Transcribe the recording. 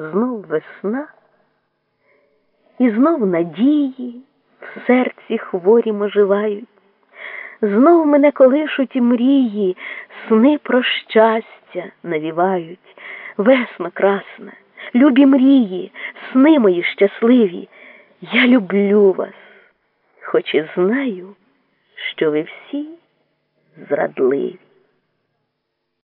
знов весна, і знов надії в серці хворі оживають, знов мене колишуть і мрії, сни про щастя навівають, весна красна, любі мрії, сни мої щасливі, я люблю вас, хоч і знаю, що ви всі зрадливі.